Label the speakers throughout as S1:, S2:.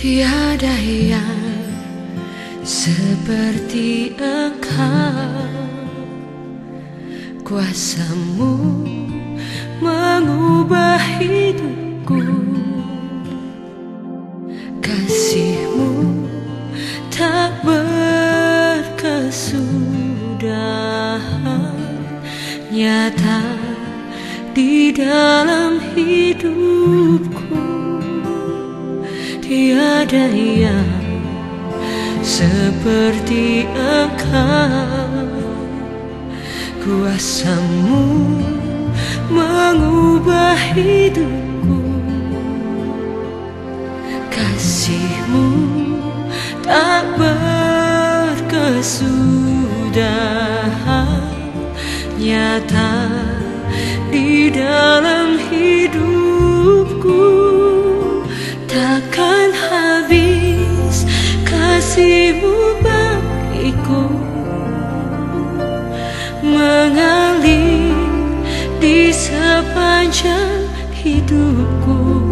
S1: Tiada yang seperti engkau. Kuasamu mengubah hidupku Kasihmu tak berkesudahan Nyata di dalam hidupku Tiada yang seperti engkau. Kuasamu mengubah hidupku tak berkesudahan Nyata di dalam hidupku Takkan habis kasihmu bagiku. Mengalir di sepanjang hidupku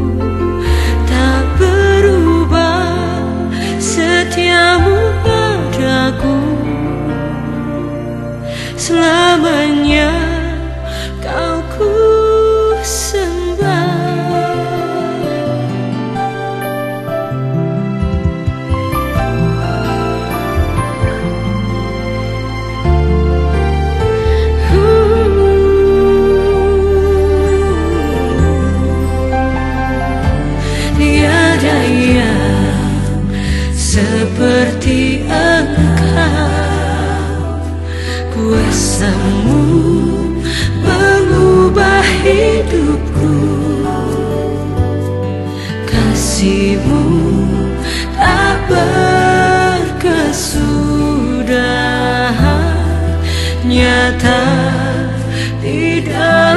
S1: kuasamu mengubah hidupku. Kasihmu tak berkesudahan. Nyata tidak